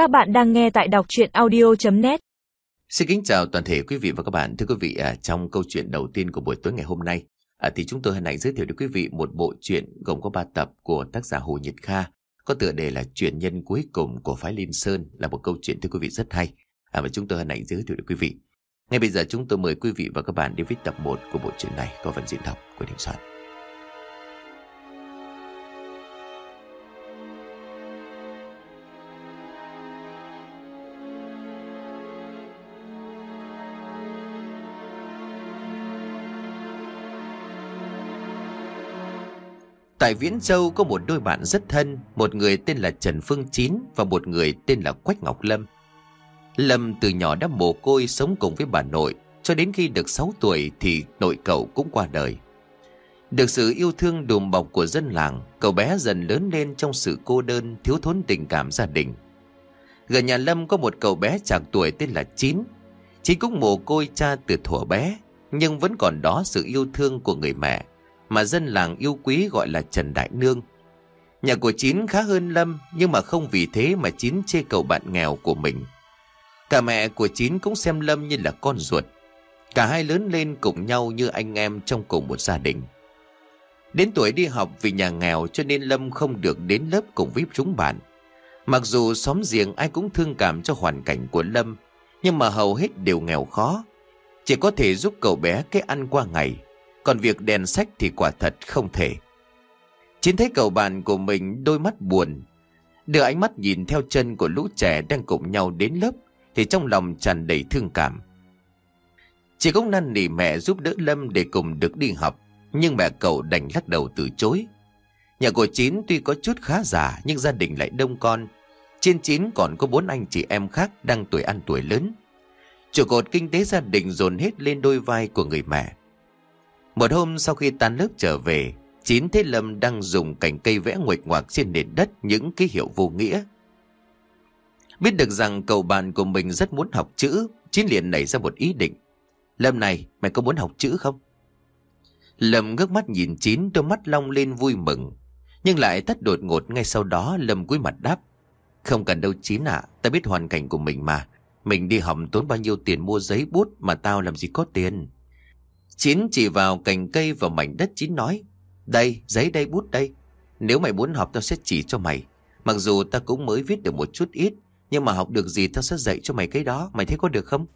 Các bạn đang nghe tại đọc chuyện audio.net Xin kính chào toàn thể quý vị và các bạn. Thưa quý vị, à, trong câu chuyện đầu tiên của buổi tối ngày hôm nay, à, thì chúng tôi hân hạnh giới thiệu đến quý vị một bộ truyện gồm có 3 tập của tác giả Hồ Nhật Kha, có tựa đề là Chuyện nhân cuối cùng của phái Linh Sơn, là một câu chuyện thưa quý vị rất hay. À, và chúng tôi hân hạnh giới thiệu đến quý vị. Ngay bây giờ chúng tôi mời quý vị và các bạn đến với tập 1 của bộ truyện này có phần diễn đọc của Đình Soạn. Tại Viễn Châu có một đôi bạn rất thân, một người tên là Trần Phương Chín và một người tên là Quách Ngọc Lâm. Lâm từ nhỏ đã mồ côi sống cùng với bà nội, cho đến khi được 6 tuổi thì nội cậu cũng qua đời. Được sự yêu thương đùm bọc của dân làng, cậu bé dần lớn lên trong sự cô đơn, thiếu thốn tình cảm gia đình. Gần nhà Lâm có một cậu bé chạc tuổi tên là Chín. Chín cũng mồ côi cha từ thuở bé, nhưng vẫn còn đó sự yêu thương của người mẹ mà dân làng yêu quý gọi là Trần Đại Nương. Nhà của Chín khá hơn Lâm nhưng mà không vì thế mà Chín chê cầu bạn nghèo của mình. Cả mẹ của Chín cũng xem Lâm như là con ruột. Cả hai lớn lên cùng nhau như anh em trong cùng một gia đình. Đến tuổi đi học vì nhà nghèo cho nên Lâm không được đến lớp cùng với chúng bạn. Mặc dù xóm giềng ai cũng thương cảm cho hoàn cảnh của Lâm, nhưng mà hầu hết đều nghèo khó. Chỉ có thể giúp cậu bé cái ăn qua ngày. Còn việc đèn sách thì quả thật không thể. Chiến thấy cậu bạn của mình đôi mắt buồn. Đưa ánh mắt nhìn theo chân của lũ trẻ đang cùng nhau đến lớp thì trong lòng tràn đầy thương cảm. Chỉ cũng năn nỉ mẹ giúp đỡ Lâm để cùng được đi học, nhưng mẹ cậu đành lắc đầu từ chối. Nhà của Chín tuy có chút khá giả nhưng gia đình lại đông con. Trên Chín còn có bốn anh chị em khác đang tuổi ăn tuổi lớn. Trụ cột kinh tế gia đình dồn hết lên đôi vai của người mẹ. Một hôm sau khi tan lớp trở về, Chín thế Lâm đang dùng cành cây vẽ nguệch ngoạc trên nền đất những ký hiệu vô nghĩa. Biết được rằng cậu bạn của mình rất muốn học chữ, Chín liền nảy ra một ý định. Lâm này, mày có muốn học chữ không? Lâm ngước mắt nhìn Chín, đôi mắt long lên vui mừng. Nhưng lại tắt đột ngột ngay sau đó Lâm cúi mặt đáp. Không cần đâu Chín ạ, ta biết hoàn cảnh của mình mà. Mình đi học tốn bao nhiêu tiền mua giấy bút mà tao làm gì có tiền. Chín chỉ vào cành cây và mảnh đất Chín nói. Đây, giấy đây, bút đây. Nếu mày muốn học tao sẽ chỉ cho mày. Mặc dù ta cũng mới viết được một chút ít, nhưng mà học được gì tao sẽ dạy cho mày cái đó, mày thấy có được không?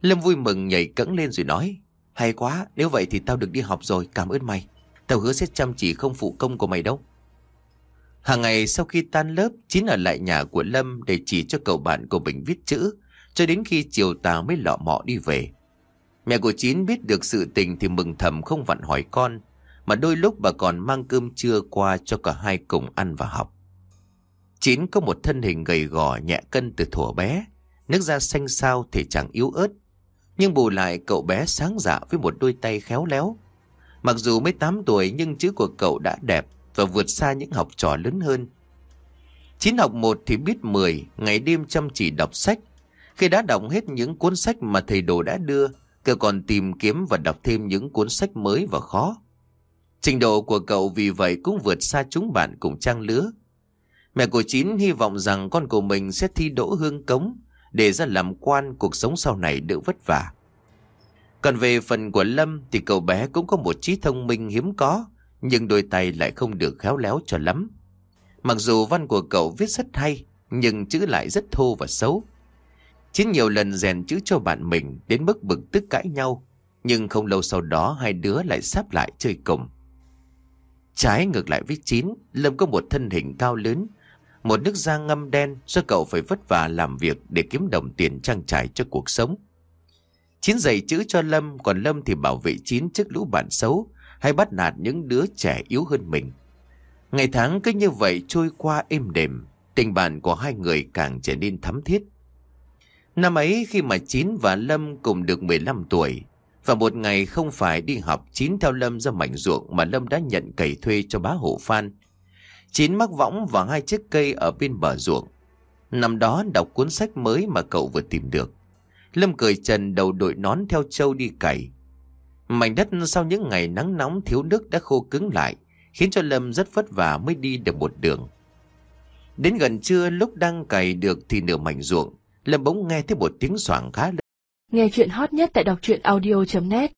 Lâm vui mừng nhảy cẫng lên rồi nói. Hay quá, nếu vậy thì tao được đi học rồi, cảm ơn mày. Tao hứa sẽ chăm chỉ không phụ công của mày đâu. Hàng ngày sau khi tan lớp, Chín ở lại nhà của Lâm để chỉ cho cậu bạn của mình viết chữ, cho đến khi chiều tà mới lọ mọ đi về. Mẹ của Chín biết được sự tình thì mừng thầm không vặn hỏi con, mà đôi lúc bà còn mang cơm trưa qua cho cả hai cùng ăn và học. Chín có một thân hình gầy gò nhẹ cân từ thuở bé, nước da xanh xao thể chẳng yếu ớt. Nhưng bù lại cậu bé sáng dạ với một đôi tay khéo léo. Mặc dù mới 8 tuổi nhưng chữ của cậu đã đẹp và vượt xa những học trò lớn hơn. Chín học một thì biết 10, ngày đêm chăm chỉ đọc sách. Khi đã đọc hết những cuốn sách mà thầy đồ đã đưa, cậu còn tìm kiếm và đọc thêm những cuốn sách mới và khó. Trình độ của cậu vì vậy cũng vượt xa chúng bạn cùng trang lứa. Mẹ của Chín hy vọng rằng con của mình sẽ thi đỗ hương cống để ra làm quan cuộc sống sau này đỡ vất vả. Còn về phần của Lâm thì cậu bé cũng có một trí thông minh hiếm có, nhưng đôi tay lại không được khéo léo cho lắm. Mặc dù văn của cậu viết rất hay, nhưng chữ lại rất thô và xấu. Chín nhiều lần rèn chữ cho bạn mình đến mức bực tức cãi nhau, nhưng không lâu sau đó hai đứa lại sắp lại chơi cùng. Trái ngược lại với Chín, Lâm có một thân hình cao lớn, một nước da ngâm đen do cậu phải vất vả làm việc để kiếm đồng tiền trang trải cho cuộc sống. Chín dạy chữ cho Lâm, còn Lâm thì bảo vệ Chín trước lũ bạn xấu hay bắt nạt những đứa trẻ yếu hơn mình. Ngày tháng cứ như vậy trôi qua êm đềm, tình bạn của hai người càng trở nên thắm thiết. Năm ấy khi mà Chín và Lâm cùng được 15 tuổi, và một ngày không phải đi học Chín theo Lâm ra mảnh ruộng mà Lâm đã nhận cày thuê cho bá hộ Phan. Chín mắc võng và hai chiếc cây ở bên bờ ruộng. Năm đó đọc cuốn sách mới mà cậu vừa tìm được. Lâm cười trần đầu đội nón theo châu đi cày. Mảnh đất sau những ngày nắng nóng thiếu nước đã khô cứng lại, khiến cho Lâm rất vất vả mới đi được một đường. Đến gần trưa lúc đang cày được thì nửa mảnh ruộng, Lâm bỗng nghe thấy một tiếng soảng khá lớn. Nghe chuyện hot nhất tại đọc truyện audio.net